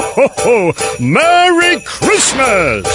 ho, ho! Merry Christmas!